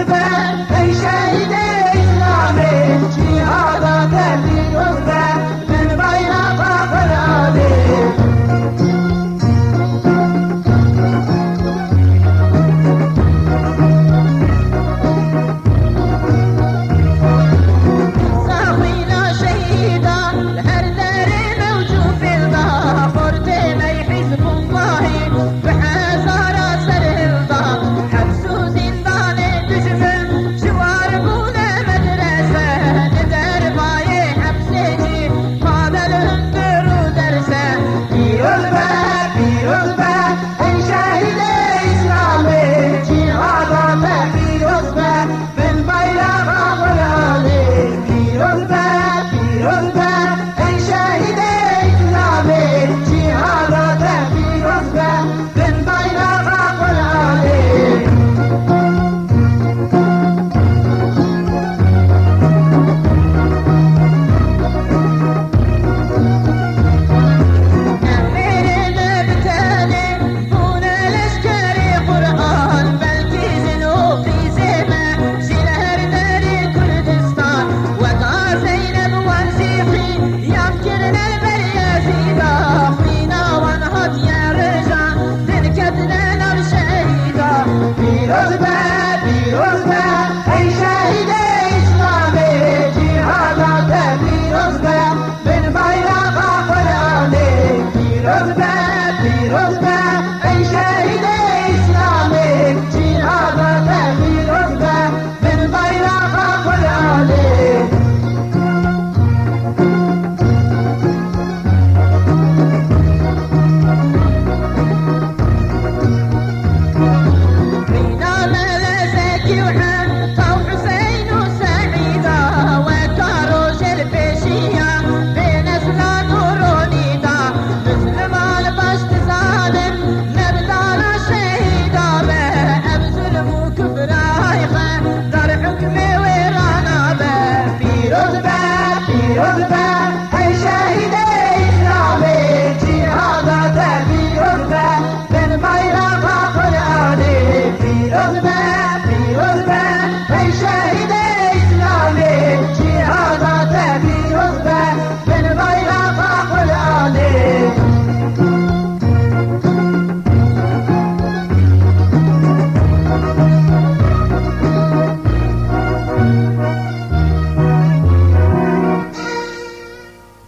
the back. Amen.